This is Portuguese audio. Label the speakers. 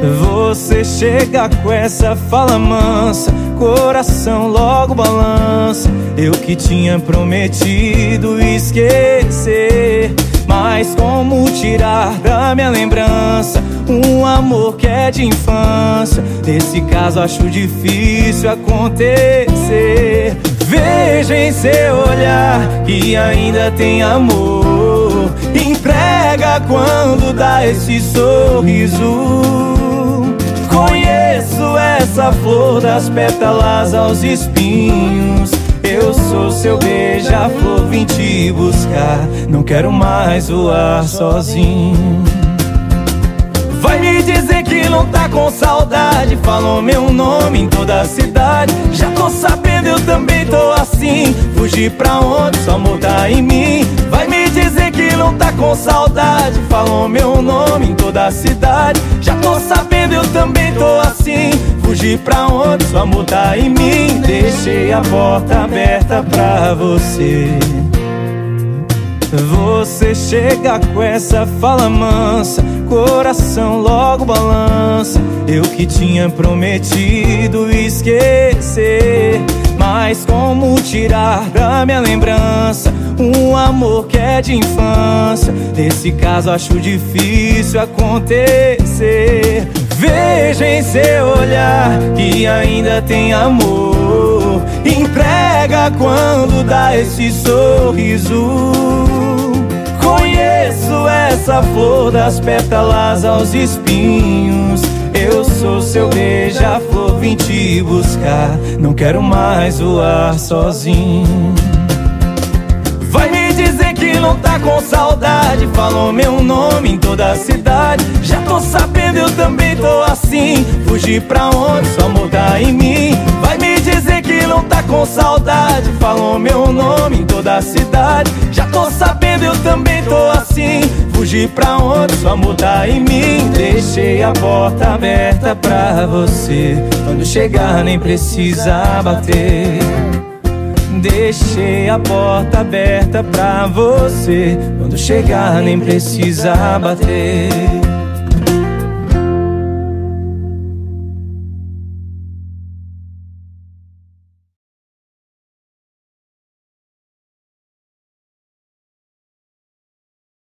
Speaker 1: Você chega com essa fala mansa, coração logo balança. Eu que tinha prometido esquecer, mas como tirar da minha lembrança um amor que é de infância? Nesse caso acho difícil acontecer. Veja em seu olhar que ainda tem amor. Entrega quando dá esse sorriso essa flor das pétalas aos espinhos. Eu sou seu beija-flor, vim te buscar. Não quero mais voar sozinho. Vai me dizer que não tá com saudade. Falou meu nome em toda a cidade. Já tô sabendo, eu também tô assim. Fugir pra onde? Só amor tá em mim. Vai me dizer que não tá com saudade. Falou meu nome em toda a cidade. Já tô sabendo, Fugir pra onde? Amor tá em mim. Deixei a porta aberta pra você. Você chega com essa fala mansa Coração logo balança. Eu que tinha prometido esquecer Mas como tirar da minha lembrança um amor que é de infância? Nesse caso acho difícil acontecer Veja em seu olhar que ainda tem amor. Entrega quando dá esse sorriso. Conheço essa flor das pétalas aos espinhos. Eu sou seu beija-flor, vim te buscar. Não quero mais voar sozinho. Vai me dizer que não tá com saudade. Falou meu nome em toda a cidade. Já tô sabendo, tô assim. Fugir pra onde? Só tá em mim. Vai me dizer que não tá com saudade. Falou meu nome em toda a cidade. Já tô sabendo, eu também tô assim. Fugir pra onde? Só tá em mim. Deixei a porta aberta pra você. Quando chegar, nem precisa bater. Deixei a porta aberta pra você. Quando chegar, nem precisa bater.